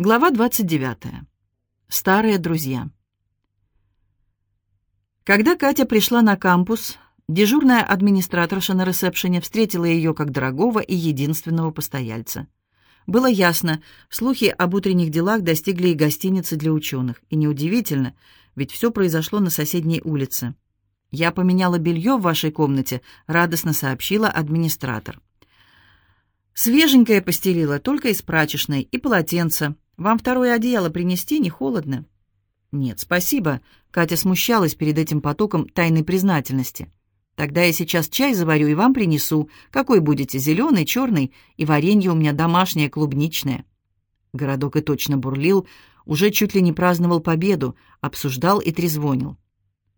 Глава 29. Старые друзья. Когда Катя пришла на кампус, дежурная администраторша на ресепшене встретила ее как дорогого и единственного постояльца. Было ясно, слухи об утренних делах достигли и гостиницы для ученых. И неудивительно, ведь все произошло на соседней улице. «Я поменяла белье в вашей комнате», — радостно сообщила администратор. «Свеженькое постелила, только из прачечной, и полотенце. Вам второе одеяло принести, не холодно?» «Нет, спасибо», — Катя смущалась перед этим потоком тайной признательности. «Тогда я сейчас чай заварю и вам принесу. Какой будете, зеленый, черный? И варенье у меня домашнее, клубничное». Городок и точно бурлил, уже чуть ли не праздновал победу, обсуждал и трезвонил.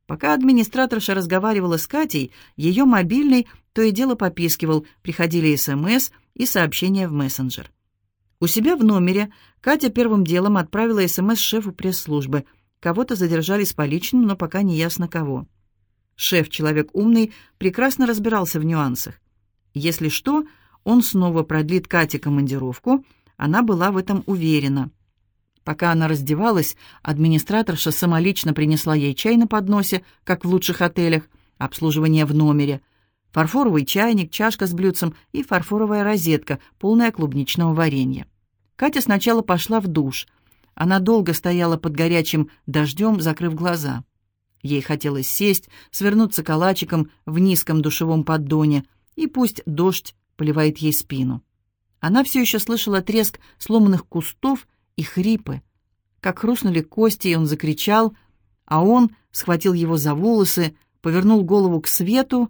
Пока администраторша разговаривала с Катей, ее мобильный то и дело попискивал, приходили СМС и сообщения в мессенджер. У себя в номере Катя первым делом отправила СМС шефу пресс-службы. Кого-то задержали с поличным, но пока не ясно кого. Шеф, человек умный, прекрасно разбирался в нюансах. Если что, он снова продлит Кате командировку, она была в этом уверена. Пока она раздевалась, администраторша самолично принесла ей чай на подносе, как в лучших отелях, обслуживание в номере, фарфоровый чайник, чашка с блюдцем и фарфоровая розетка, полная клубничного варенья. Катя сначала пошла в душ. Она долго стояла под горячим дождем, закрыв глаза. Ей хотелось сесть, свернуться калачиком в низком душевом поддоне, и пусть дождь поливает ей спину. Она все еще слышала треск сломанных кустов и хрипы. Как хрустнули кости, и он закричал, а он схватил его за волосы, повернул голову к свету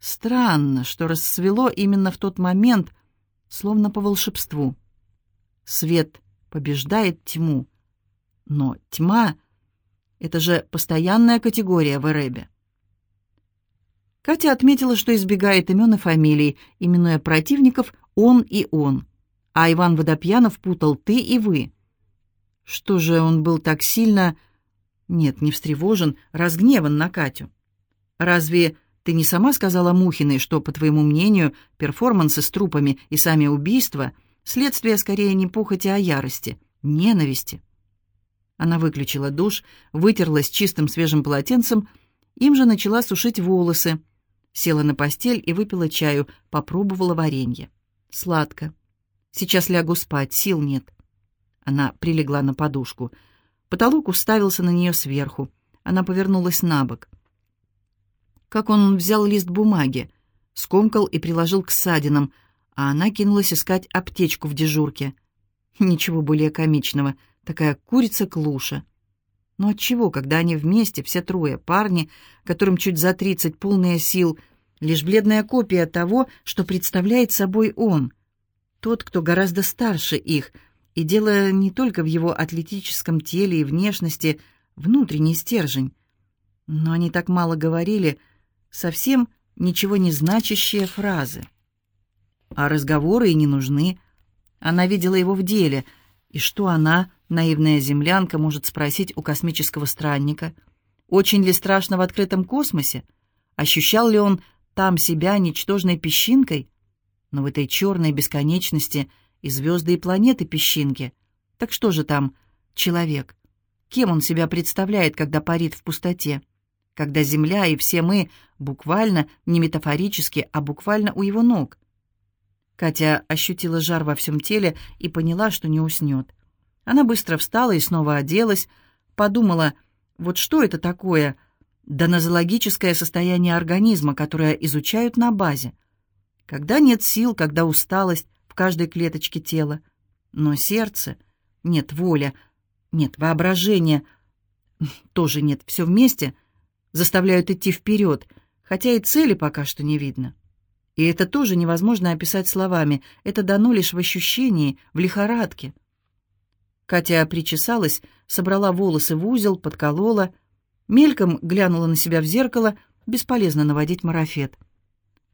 Странно, что расцвело именно в тот момент, словно по волшебству. Свет побеждает тьму. Но тьма — это же постоянная категория в Эребе. Катя отметила, что избегает имен и фамилий, именуя противников «он» и «он». А Иван Водопьянов путал «ты» и «вы». Что же он был так сильно... Нет, не встревожен, разгневан на Катю. Разве ты не сама сказала Мухиной, что, по твоему мнению, перформансы с трупами и сами убийства — следствие скорее не похоти, а ярости, ненависти?» Она выключила душ, вытерлась чистым свежим полотенцем, им же начала сушить волосы, села на постель и выпила чаю, попробовала варенье. Сладко. Сейчас лягу спать, сил нет. Она прилегла на подушку. Потолок уставился на нее сверху. Она повернулась на бок как он взял лист бумаги, скомкал и приложил к ссадинам, а она кинулась искать аптечку в дежурке. Ничего более комичного, такая курица-клуша. Но отчего, когда они вместе, все трое, парни, которым чуть за тридцать, полные сил, лишь бледная копия того, что представляет собой он, тот, кто гораздо старше их, и дело не только в его атлетическом теле и внешности, внутренний стержень. Но они так мало говорили, совсем ничего не значащие фразы. А разговоры и не нужны. Она видела его в деле, и что она, наивная землянка, может спросить у космического странника? Очень ли страшно в открытом космосе? Ощущал ли он там себя ничтожной песчинкой? Но в этой черной бесконечности и звезды, и планеты песчинки. Так что же там человек? Кем он себя представляет, когда парит в пустоте? когда Земля и все мы буквально, не метафорически, а буквально у его ног. Катя ощутила жар во всем теле и поняла, что не уснет. Она быстро встала и снова оделась, подумала, вот что это такое донозологическое состояние организма, которое изучают на базе. Когда нет сил, когда усталость в каждой клеточке тела. Но сердце, нет воля, нет воображения, тоже нет, все вместе — заставляют идти вперед, хотя и цели пока что не видно. И это тоже невозможно описать словами, это дано лишь в ощущении, в лихорадке. Катя причесалась, собрала волосы в узел, подколола, мельком глянула на себя в зеркало, бесполезно наводить марафет.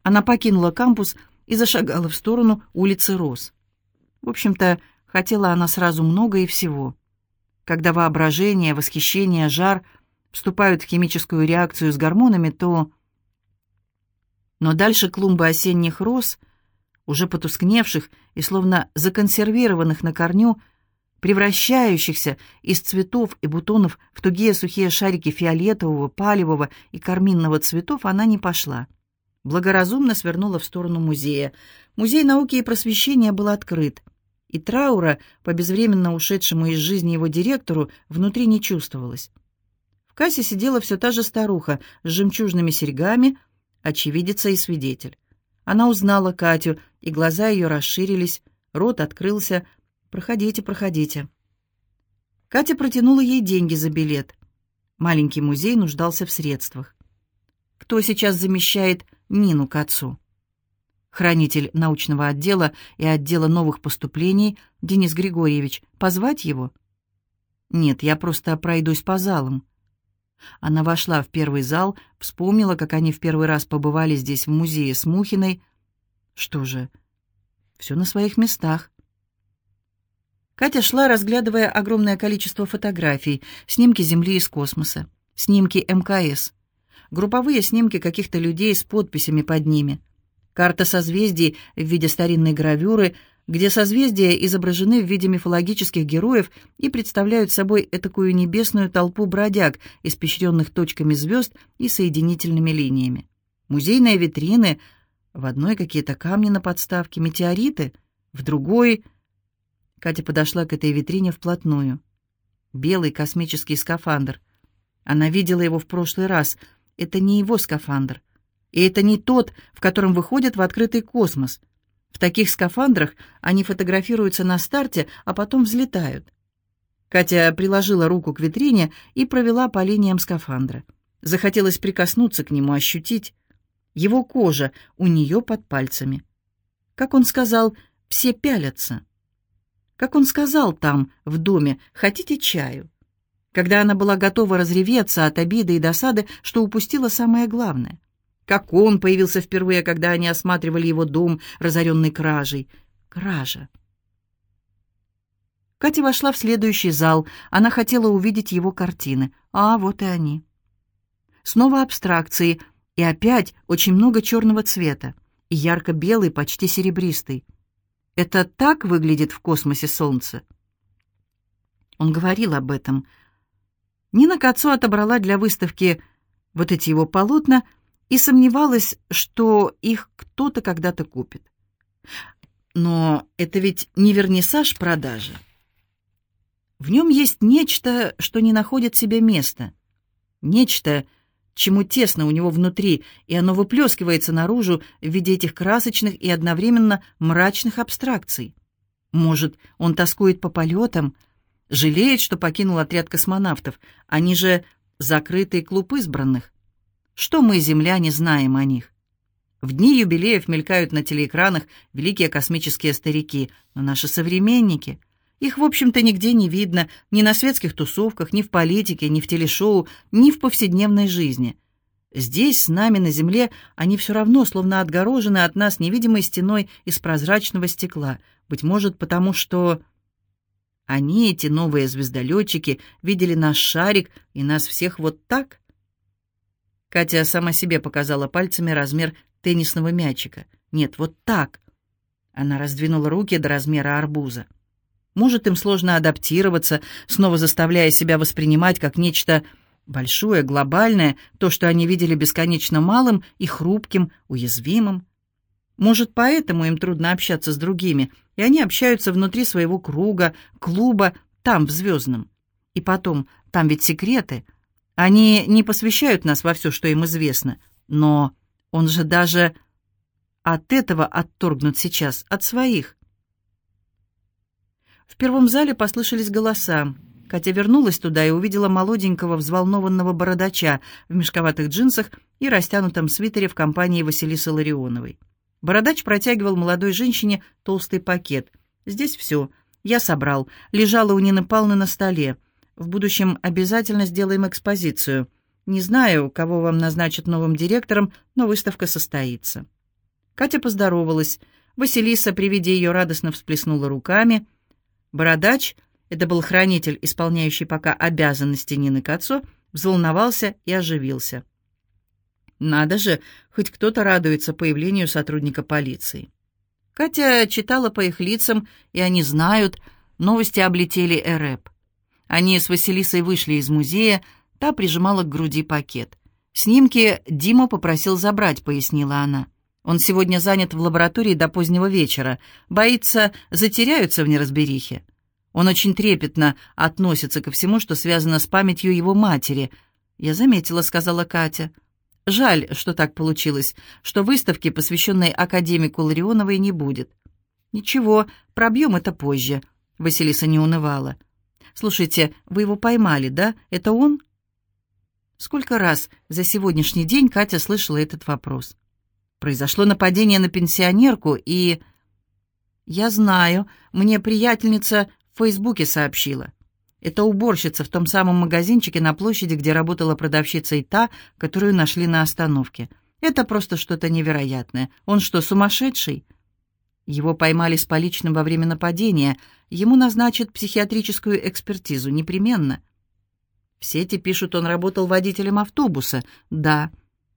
Она покинула кампус и зашагала в сторону улицы Рос. В общем-то, хотела она сразу много и всего. Когда воображение, восхищение, жар — вступают в химическую реакцию с гормонами, то... Но дальше клумбы осенних роз, уже потускневших и словно законсервированных на корню, превращающихся из цветов и бутонов в тугие сухие шарики фиолетового, палевого и карминного цветов, она не пошла. Благоразумно свернула в сторону музея. Музей науки и просвещения был открыт, и траура по безвременно ушедшему из жизни его директору внутри не чувствовалось. В кассе сидела все та же старуха с жемчужными серьгами, очевидица и свидетель. Она узнала Катю, и глаза ее расширились, рот открылся. «Проходите, проходите». Катя протянула ей деньги за билет. Маленький музей нуждался в средствах. Кто сейчас замещает Нину к отцу? Хранитель научного отдела и отдела новых поступлений Денис Григорьевич. Позвать его? Нет, я просто пройдусь по залам. Она вошла в первый зал, вспомнила, как они в первый раз побывали здесь в музее с Мухиной. Что же, все на своих местах. Катя шла, разглядывая огромное количество фотографий, снимки Земли из космоса, снимки МКС, групповые снимки каких-то людей с подписями под ними, карта созвездий в виде старинной гравюры — где созвездия изображены в виде мифологических героев и представляют собой этакую небесную толпу бродяг, испещренных точками звезд и соединительными линиями. Музейные витрины, в одной какие-то камни на подставке, метеориты, в другой... Катя подошла к этой витрине вплотную. Белый космический скафандр. Она видела его в прошлый раз. Это не его скафандр. И это не тот, в котором выходит в открытый космос — в таких скафандрах они фотографируются на старте, а потом взлетают. Катя приложила руку к витрине и провела по линиям скафандра. Захотелось прикоснуться к нему, ощутить. Его кожа у нее под пальцами. Как он сказал, все пялятся. Как он сказал там, в доме, хотите чаю? Когда она была готова разреветься от обиды и досады, что упустила самое главное как он появился впервые, когда они осматривали его дом, разоренный кражей. Кража. Катя вошла в следующий зал. Она хотела увидеть его картины. А вот и они. Снова абстракции. И опять очень много черного цвета. И ярко-белый, почти серебристый. Это так выглядит в космосе солнце? Он говорил об этом. Нина Кацо отобрала для выставки вот эти его полотна — и сомневалась, что их кто-то когда-то купит. Но это ведь не вернисаж продажи. В нем есть нечто, что не находит себе места. Нечто, чему тесно у него внутри, и оно выплескивается наружу в виде этих красочных и одновременно мрачных абстракций. Может, он тоскует по полетам, жалеет, что покинул отряд космонавтов. Они же закрытый клуб избранных. Что мы, земляне, знаем о них? В дни юбилеев мелькают на телеэкранах великие космические старики, но наши современники... Их, в общем-то, нигде не видно, ни на светских тусовках, ни в политике, ни в телешоу, ни в повседневной жизни. Здесь, с нами на Земле, они все равно словно отгорожены от нас невидимой стеной из прозрачного стекла. Быть может, потому что... Они, эти новые звездолетчики, видели наш шарик и нас всех вот так — Катя сама себе показала пальцами размер теннисного мячика. Нет, вот так. Она раздвинула руки до размера арбуза. Может, им сложно адаптироваться, снова заставляя себя воспринимать как нечто большое, глобальное, то, что они видели бесконечно малым и хрупким, уязвимым. Может, поэтому им трудно общаться с другими, и они общаются внутри своего круга, клуба, там, в звездном. И потом, там ведь секреты, они не посвящают нас во все, что им известно, но он же даже от этого отторгнут сейчас, от своих. В первом зале послышались голоса. Катя вернулась туда и увидела молоденького взволнованного бородача в мешковатых джинсах и растянутом свитере в компании Василисы Ларионовой. Бородач протягивал молодой женщине толстый пакет. «Здесь все. Я собрал. Лежала у Нины Павловны на столе. В будущем обязательно сделаем экспозицию. Не знаю, кого вам назначат новым директором, но выставка состоится». Катя поздоровалась. Василиса при виде ее радостно всплеснула руками. Бородач, это был хранитель, исполняющий пока обязанности Нины Кацо, взволновался и оживился. Надо же, хоть кто-то радуется появлению сотрудника полиции. Катя читала по их лицам, и они знают, Новости облетели Эрэп. Они с Василисой вышли из музея, та прижимала к груди пакет. «Снимки Дима попросил забрать», — пояснила она. «Он сегодня занят в лаборатории до позднего вечера. Боится, затеряются в неразберихе. Он очень трепетно относится ко всему, что связано с памятью его матери». «Я заметила», — сказала Катя. «Жаль, что так получилось, что выставки, посвященной академику Ларионовой, не будет». «Ничего, пробьем это позже», — Василиса не унывала. «Слушайте, вы его поймали, да? Это он?» Сколько раз за сегодняшний день Катя слышала этот вопрос? Произошло нападение на пенсионерку, и... Я знаю, мне приятельница в Фейсбуке сообщила. Это уборщица в том самом магазинчике на площади, где работала продавщица и та, которую нашли на остановке. Это просто что-то невероятное. Он что, сумасшедший? Его поймали с поличным во время нападения. Ему назначат психиатрическую экспертизу, непременно. В сети пишут, он работал водителем автобуса. Да.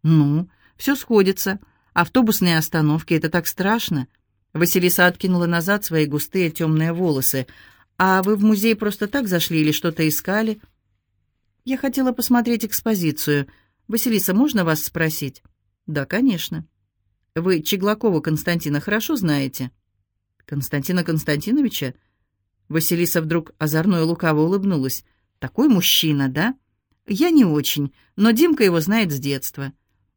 Ну, все сходится. Автобусные остановки — это так страшно. Василиса откинула назад свои густые темные волосы. «А вы в музей просто так зашли или что-то искали?» «Я хотела посмотреть экспозицию. Василиса, можно вас спросить?» «Да, конечно». «Вы Чеглакова Константина хорошо знаете?» «Константина Константиновича?» Василиса вдруг озорно и лукаво улыбнулась. Такой мужчина, да? Я не очень, но Димка его знает с детства.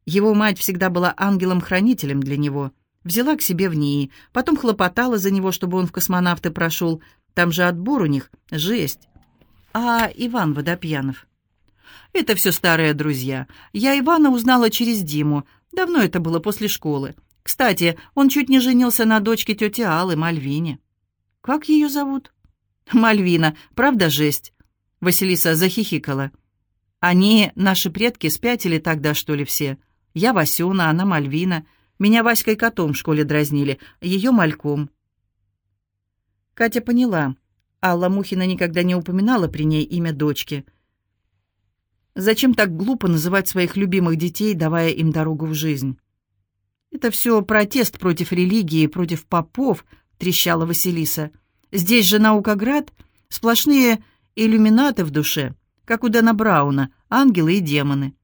Его мать всегда была ангелом-хранителем для него. Взяла к себе в НИИ, потом хлопотала за него, чтобы он в космонавты прошел. Там же отбор у них жесть. А Иван Водопьянов? Это все старые друзья. Я Ивана узнала через Диму. Давно это было после школы. Кстати, он чуть не женился на дочке тети Аллы, Мальвине. Как ее зовут? Мальвина. Правда, жесть? Василиса захихикала. «Они, наши предки, спятили тогда, что ли, все? Я Васюна, она Мальвина. Меня Васькой котом в школе дразнили, ее мальком». Катя поняла. Алла Мухина никогда не упоминала при ней имя дочки. Зачем так глупо называть своих любимых детей, давая им дорогу в жизнь? «Это все протест против религии, против попов», — трещала Василиса. «Здесь же наукоград, сплошные иллюминаты в душе, как у Дэна Брауна, ангелы и демоны.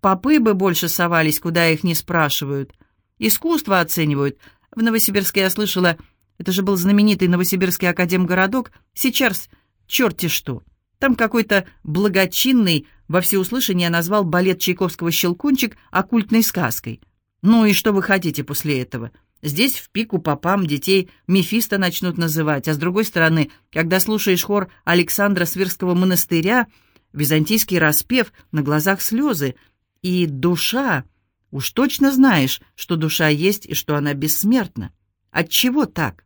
Попы бы больше совались, куда их не спрашивают. Искусство оценивают. В Новосибирске я слышала, это же был знаменитый Новосибирский академгородок, сейчас черти что. Там какой-то благочинный во всеуслышание назвал балет Чайковского «Щелкунчик» оккультной сказкой. Ну и что вы хотите после этого? Здесь в пику попам детей Мефисто начнут называть, а с другой стороны, когда слушаешь хор Александра Свирского монастыря, византийский распев, на глазах слезы, и душа, уж точно знаешь, что душа есть и что она бессмертна. Отчего так?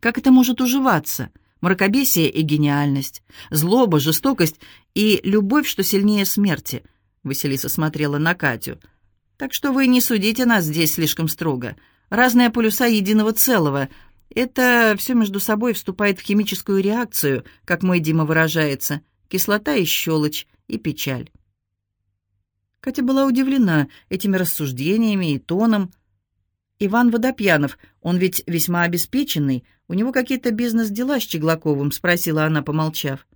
Как это может уживаться? Мракобесие и гениальность, злоба, жестокость и любовь, что сильнее смерти. Василиса смотрела на Катю. Так что вы не судите нас здесь слишком строго разные полюса единого целого. Это все между собой вступает в химическую реакцию, как мой Дима выражается, кислота и щелочь, и печаль. Катя была удивлена этими рассуждениями и тоном. «Иван Водопьянов, он ведь весьма обеспеченный, у него какие-то бизнес-дела с Чеглаковым?» — спросила она, помолчав.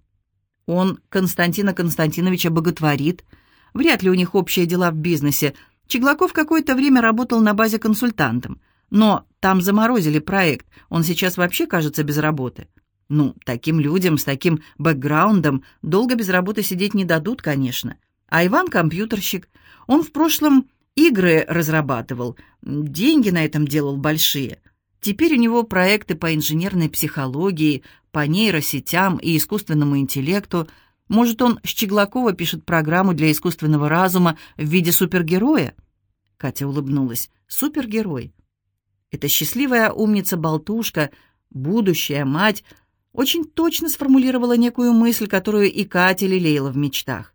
«Он Константина Константиновича боготворит. Вряд ли у них общие дела в бизнесе, Чеглаков какое-то время работал на базе консультантом, но там заморозили проект, он сейчас вообще кажется без работы. Ну, таким людям с таким бэкграундом долго без работы сидеть не дадут, конечно. А Иван компьютерщик, он в прошлом игры разрабатывал, деньги на этом делал большие. Теперь у него проекты по инженерной психологии, по нейросетям и искусственному интеллекту – может, он с Чеглакова пишет программу для искусственного разума в виде супергероя?» Катя улыбнулась. «Супергерой. Эта счастливая умница-болтушка, будущая мать, очень точно сформулировала некую мысль, которую и Катя лелеяла в мечтах.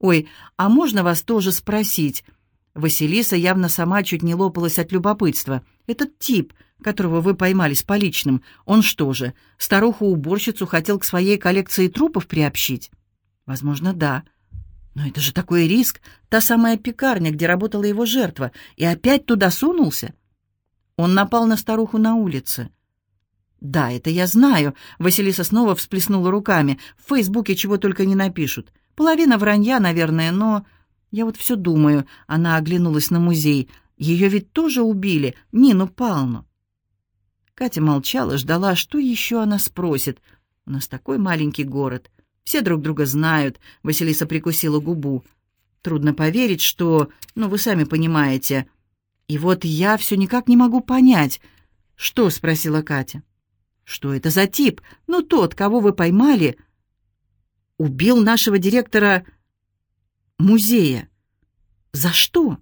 «Ой, а можно вас тоже спросить?» Василиса явно сама чуть не лопалась от любопытства. «Этот тип, которого вы поймали с поличным, он что же, старуху-уборщицу хотел к своей коллекции трупов приобщить?» Возможно, да. Но это же такой риск. Та самая пекарня, где работала его жертва. И опять туда сунулся. Он напал на старуху на улице. «Да, это я знаю», — Василиса снова всплеснула руками. «В Фейсбуке чего только не напишут. Половина вранья, наверное, но...» «Я вот все думаю», — она оглянулась на музей. «Ее ведь тоже убили, Нину Палну». Катя молчала, ждала, что еще она спросит. «У нас такой маленький город. Все друг друга знают», — Василиса прикусила губу. «Трудно поверить, что... Ну, вы сами понимаете. И вот я все никак не могу понять...» «Что?» — спросила Катя. «Что это за тип? Ну, тот, кого вы поймали, убил нашего директора музея. За что?»